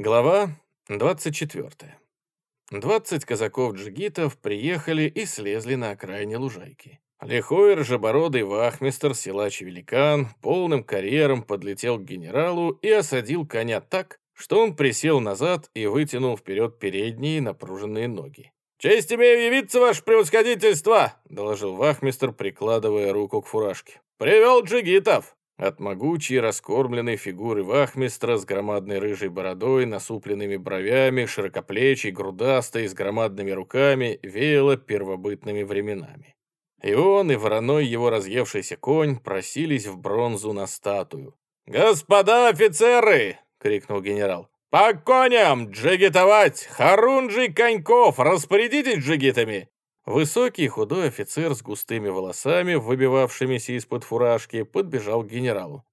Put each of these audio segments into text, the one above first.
Глава 24. 20 казаков-джигитов приехали и слезли на окраине лужайки. Лихой ржебородый вахмистр, силач-великан, полным карьером подлетел к генералу и осадил коня так, что он присел назад и вытянул вперед передние напруженные ноги. «Честь имею явиться, ваше превосходительство!» — доложил вахмистр, прикладывая руку к фуражке. «Привел джигитов!» От могучей, раскормленной фигуры вахмистра с громадной рыжей бородой, насупленными бровями, широкоплечий, грудастой, с громадными руками, веяло первобытными временами. И он, и вороной его разъевшийся конь просились в бронзу на статую. «Господа офицеры!» — крикнул генерал. «По коням! Джигитовать! Харунжий Коньков! Распорядитесь джигитами! Высокий худой офицер с густыми волосами, выбивавшимися из-под фуражки, подбежал к генералу.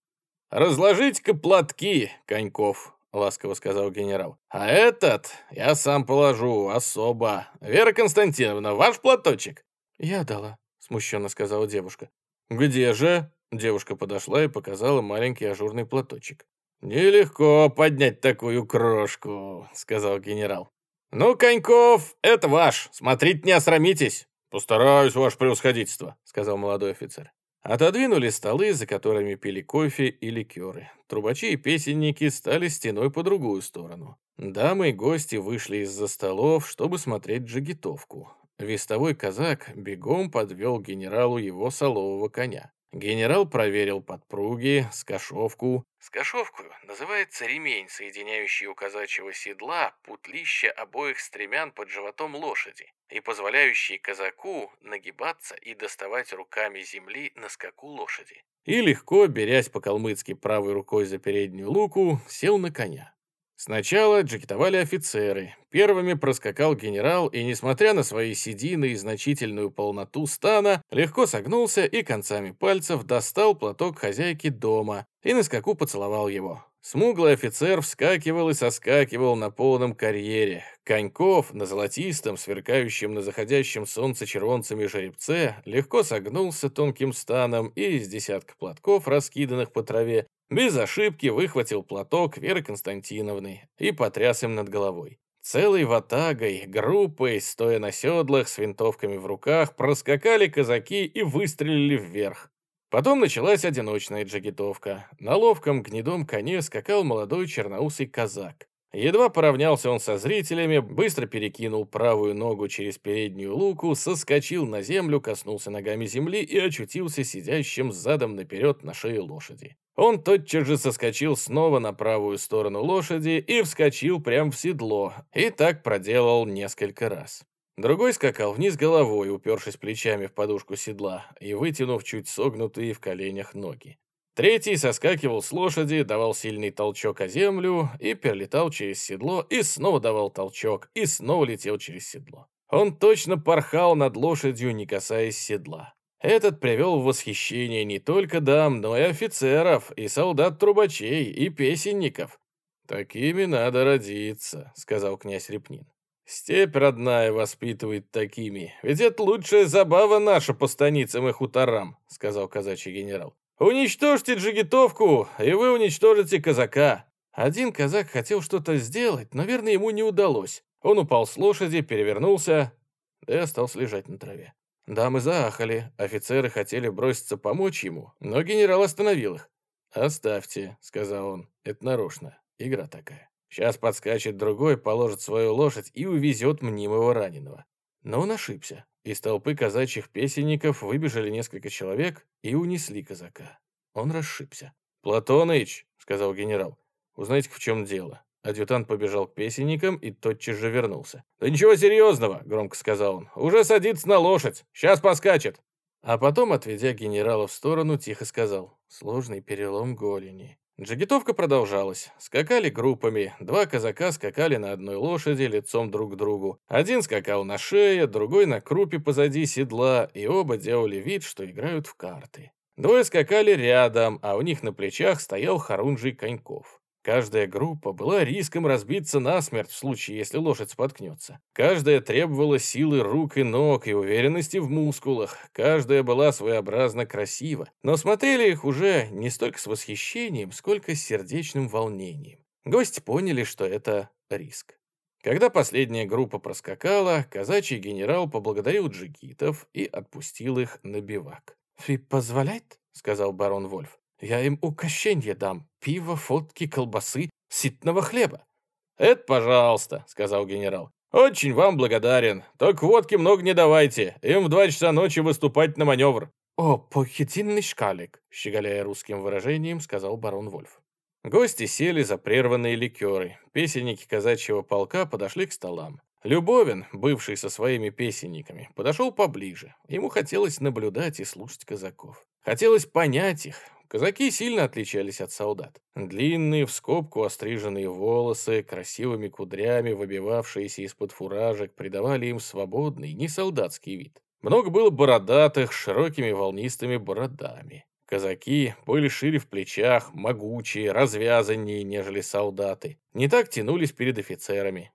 «Разложите-ка платки, Коньков», — ласково сказал генерал. «А этот я сам положу, особо. Вера Константиновна, ваш платочек?» «Я дала», — смущенно сказала девушка. «Где же?» — девушка подошла и показала маленький ажурный платочек. «Нелегко поднять такую крошку», — сказал генерал. «Ну, Коньков, это ваш. Смотрите, не осрамитесь». «Постараюсь, ваше превосходительство», — сказал молодой офицер. Отодвинули столы, за которыми пили кофе и ликеры. Трубачи и песенники стали стеной по другую сторону. Дамы и гости вышли из-за столов, чтобы смотреть джигитовку. Вестовой казак бегом подвел генералу его солового коня. Генерал проверил подпруги, скошовку. Скошовку называется ремень, соединяющий у казачьего седла путлища обоих стремян под животом лошади и позволяющий казаку нагибаться и доставать руками земли на скаку лошади. И легко, берясь по-калмыцки правой рукой за переднюю луку, сел на коня. Сначала джекетовали офицеры. Первыми проскакал генерал и, несмотря на свои седины и значительную полноту стана, легко согнулся и концами пальцев достал платок хозяйки дома и на скаку поцеловал его. Смуглый офицер вскакивал и соскакивал на полном карьере. Коньков на золотистом, сверкающем на заходящем солнце червонцами жеребце, легко согнулся тонким станом и из десятка платков, раскиданных по траве, без ошибки выхватил платок Веры Константиновны и потряс им над головой. Целой ватагой, группой, стоя на седлах, с винтовками в руках, проскакали казаки и выстрелили вверх. Потом началась одиночная джигитовка. На ловком гнедом коне скакал молодой черноусый казак. Едва поравнялся он со зрителями, быстро перекинул правую ногу через переднюю луку, соскочил на землю, коснулся ногами земли и очутился сидящим задом наперед на шее лошади. Он тотчас же соскочил снова на правую сторону лошади и вскочил прямо в седло, и так проделал несколько раз. Другой скакал вниз головой, упершись плечами в подушку седла и вытянув чуть согнутые в коленях ноги. Третий соскакивал с лошади, давал сильный толчок о землю и перелетал через седло, и снова давал толчок, и снова летел через седло. Он точно порхал над лошадью, не касаясь седла. Этот привел в восхищение не только дам, но и офицеров, и солдат-трубачей, и песенников. «Такими надо родиться», — сказал князь Репнин. «Степь родная воспитывает такими, ведь это лучшая забава наша по станицам и хуторам», — сказал казачий генерал. «Уничтожьте джигитовку, и вы уничтожите казака». Один казак хотел что-то сделать, но, верно, ему не удалось. Он упал с лошади, перевернулся, да и остался лежать на траве. Дамы заахали, офицеры хотели броситься помочь ему, но генерал остановил их. «Оставьте», — сказал он, — «это нарочно, игра такая. Сейчас подскачет другой, положит свою лошадь и увезет мнимого раненого». Но он ошибся. Из толпы казачьих песенников выбежали несколько человек и унесли казака. Он расшибся. «Платоныч», — сказал генерал, — «узнайте, в чем дело». Адъютант побежал к песенникам и тотчас же вернулся. «Да ничего серьезного», — громко сказал он. «Уже садится на лошадь. Сейчас поскачет». А потом, отведя генерала в сторону, тихо сказал. «Сложный перелом голени». Джигитовка продолжалась. Скакали группами. Два казака скакали на одной лошади лицом друг к другу. Один скакал на шее, другой на крупе позади седла, и оба делали вид, что играют в карты. Двое скакали рядом, а у них на плечах стоял Харунжий Коньков. Каждая группа была риском разбиться насмерть в случае, если лошадь споткнется. Каждая требовала силы рук и ног и уверенности в мускулах. Каждая была своеобразно красива. Но смотрели их уже не столько с восхищением, сколько с сердечным волнением. Гости поняли, что это риск. Когда последняя группа проскакала, казачий генерал поблагодарил джигитов и отпустил их на бивак. «Вы позволяет?» — сказал барон Вольф. «Я им угощенье дам. Пиво, фотки, колбасы, ситного хлеба». «Это пожалуйста», — сказал генерал. «Очень вам благодарен. Только водки много не давайте. Им в два часа ночи выступать на маневр». «О, похитинный шкалик», — щеголяя русским выражением, сказал барон Вольф. Гости сели за прерванные ликеры. Песенники казачьего полка подошли к столам. Любовин, бывший со своими песенниками, подошел поближе. Ему хотелось наблюдать и слушать казаков. Хотелось понять их. Казаки сильно отличались от солдат. Длинные, в скобку остриженные волосы, красивыми кудрями, выбивавшиеся из-под фуражек, придавали им свободный, не солдатский вид. Много было бородатых, с широкими волнистыми бородами. Казаки были шире в плечах, могучие, развязаннее, нежели солдаты. Не так тянулись перед офицерами.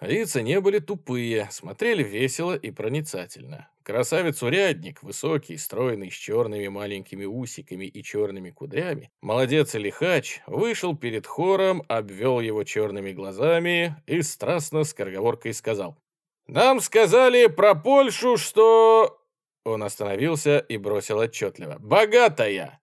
Лица не были тупые, смотрели весело и проницательно. Красавец-урядник, высокий, стройный, с черными маленькими усиками и черными кудрями, молодец и лихач, вышел перед хором, обвел его черными глазами и страстно с корговоркой сказал. «Нам сказали про Польшу, что...» Он остановился и бросил отчетливо. «Богатая!»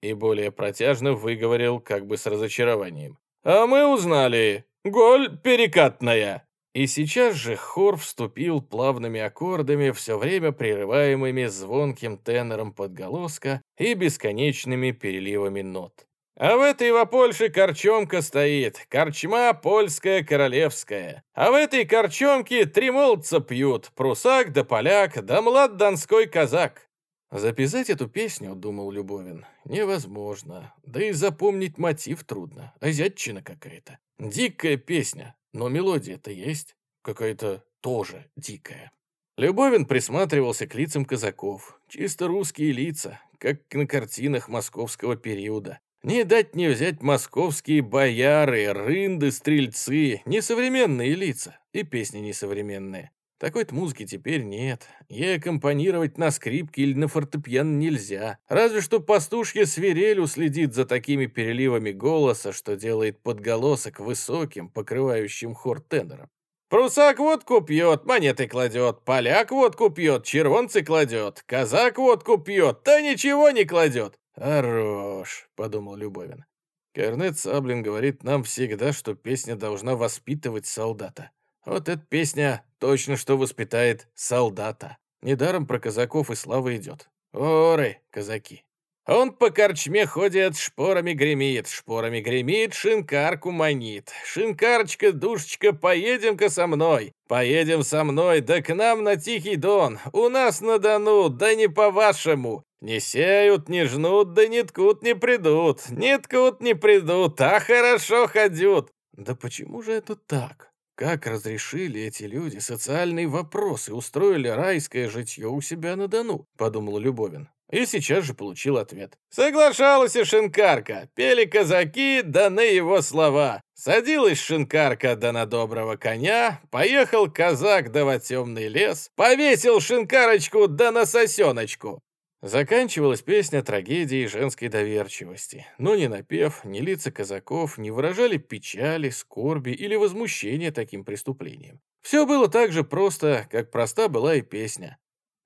И более протяжно выговорил, как бы с разочарованием. «А мы узнали. Голь перекатная!» И сейчас же хор вступил плавными аккордами, все время прерываемыми звонким тенором подголоска и бесконечными переливами нот. А в этой во Польше корчомка стоит, корчма польская королевская. А в этой корчомке три молодца пьют, прусак да поляк, да млад донской казак. Записать эту песню, думал Любовин, невозможно. Да и запомнить мотив трудно. Азиатчина какая-то. Дикая песня, но мелодия-то есть. Какая-то тоже дикая. Любовин присматривался к лицам казаков. Чисто русские лица, как на картинах московского периода. Не дать не взять московские бояры, рынды, стрельцы, несовременные лица, и песни несовременные. Такой-то музыки теперь нет. Ей аккомпанировать на скрипке или на фортепиано нельзя. Разве что пастушья свирель уследит за такими переливами голоса, что делает подголосок высоким, покрывающим хор тенором. Прусак водку пьет, монеты кладет, поляк водку пьет, червонцы кладет, казак водку пьет, да ничего не кладет. «Хорош», — подумал Любовин. Корнет Саблин говорит нам всегда, что песня должна воспитывать солдата. Вот эта песня точно что воспитает солдата. Недаром про казаков и слава идет. Оры, казаки. Он по корчме ходит, шпорами гремит, шпорами гремит, шинкарку манит. Шинкарочка, душечка, поедем-ка со мной. Поедем со мной, да к нам на Тихий Дон. У нас на Дону, да не по-вашему. Не сеют, не жнут, да не ткут, не придут. Не ткут, не придут, а хорошо ходят. Да почему же это так? Как разрешили эти люди социальные вопросы, устроили райское житье у себя на Дону, подумал Любовин. И сейчас же получил ответ. Соглашалась и шинкарка. Пели казаки, да на его слова. Садилась шинкарка да на доброго коня, поехал казак да во темный лес, повесил шинкарочку да на сосеночку. Заканчивалась песня трагедии женской доверчивости, но ни напев, ни лица казаков не выражали печали, скорби или возмущения таким преступлением. Все было так же просто, как проста была и песня.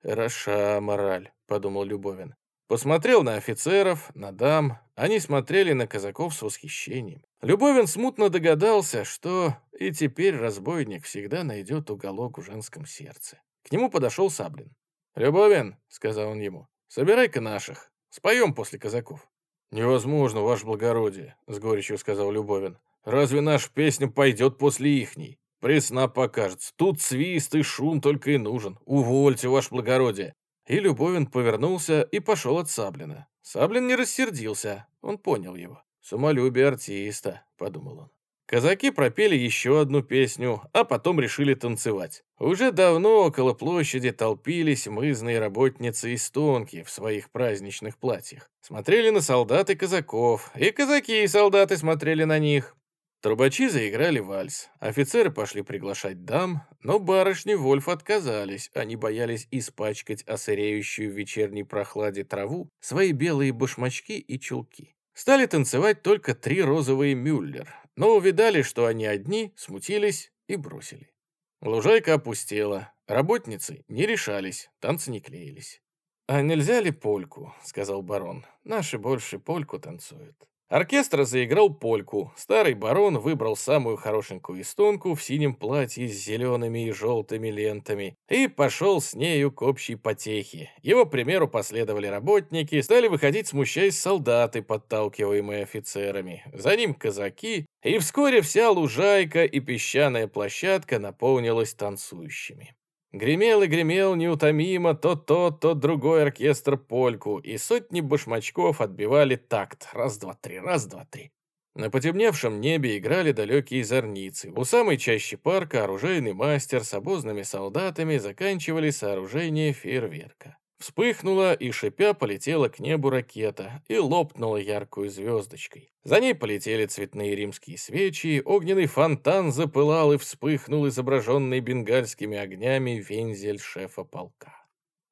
«Хороша мораль», — подумал Любовин. Посмотрел на офицеров, на дам. Они смотрели на казаков с восхищением. Любовин смутно догадался, что и теперь разбойник всегда найдет уголок в женском сердце. К нему подошел Саблин. «Любовин», — сказал он ему, Собирай-ка наших. Споем после казаков». «Невозможно, ваше благородие», — с горечью сказал Любовин. «Разве наша песня пойдет после ихней? Пресна покажется. Тут свист и шум только и нужен. Увольте, ваше благородие». И Любовин повернулся и пошел от Саблина. Саблин не рассердился, он понял его. «Самолюбие артиста», — подумал он. Казаки пропели еще одну песню, а потом решили танцевать. Уже давно около площади толпились мызные работницы из Тонки в своих праздничных платьях. Смотрели на солдат и казаков, и казаки и солдаты смотрели на них. Трубачи заиграли вальс, офицеры пошли приглашать дам, но барышни Вольф отказались, они боялись испачкать осыреющую в вечерней прохладе траву свои белые башмачки и чулки. Стали танцевать только три розовые мюллер. Но увидали, что они одни, смутились и бросили. Лужайка опустела, работницы не решались, танцы не клеились. «А нельзя ли польку?» — сказал барон. «Наши больше польку танцуют». Оркестр заиграл польку. Старый барон выбрал самую хорошенькую эстонку в синем платье с зелеными и желтыми лентами и пошел с нею к общей потехе. Его примеру последовали работники, стали выходить, смущаясь солдаты, подталкиваемые офицерами. За ним казаки, и вскоре вся лужайка и песчаная площадка наполнилась танцующими. Гремел и гремел неутомимо то тот, то другой оркестр польку, и сотни башмачков отбивали такт. Раз-два-три, раз-два-три. На потемневшем небе играли далекие зорницы. У самой чащи парка оружейный мастер с обозными солдатами заканчивали сооружение фейерверка. Вспыхнула и, шипя, полетела к небу ракета и лопнула яркую звездочкой. За ней полетели цветные римские свечи, огненный фонтан запылал и вспыхнул изображенный бенгальскими огнями вензель шефа полка.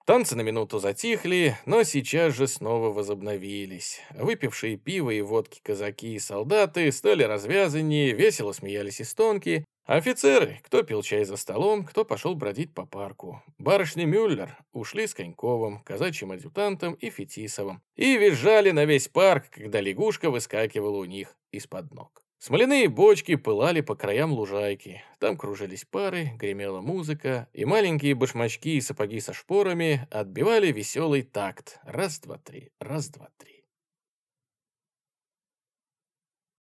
Танцы на минуту затихли, но сейчас же снова возобновились. Выпившие пиво и водки казаки и солдаты стали развязаннее, весело смеялись истонки, Офицеры, кто пил чай за столом, кто пошел бродить по парку. Барышни Мюллер ушли с Коньковым, казачьим адъютантом и Фетисовым и визжали на весь парк, когда лягушка выскакивала у них из-под ног. Смоляные бочки пылали по краям лужайки. Там кружились пары, гремела музыка, и маленькие башмачки и сапоги со шпорами отбивали веселый такт. Раз-два-три, раз-два-три.